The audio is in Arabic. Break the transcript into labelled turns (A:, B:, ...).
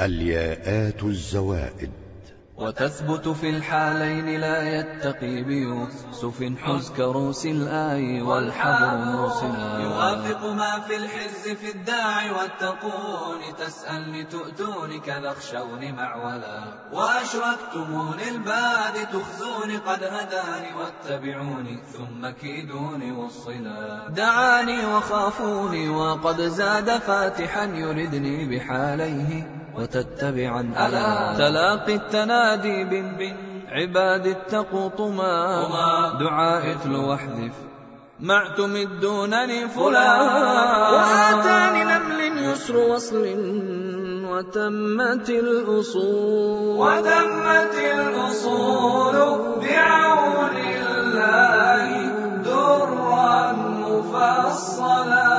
A: الياءات الزوائد.
B: وتثبت في الحالين لا يتقي بيوسف حز كروس الآي والحبر مرسلا
C: يوافق ما في الحز في الداعي والتقون تسألني تؤتوني كذا اخشوني معولا. وأشركتموني الباد تخزوني قد هداني واتبعوني ثم كيدوني والصلا دعاني وخافوني وقد زاد فاتحا يردني بحاليه. وتتبعا ألا. تلاقي التنادي بن عباد اتقوا طما دعاء اتلو واحذف. مع تمدونني فلا وآتاني نمل يسر وصل وتمت الأصول.
D: وتمت الأصول بعون الله درا مفصلا.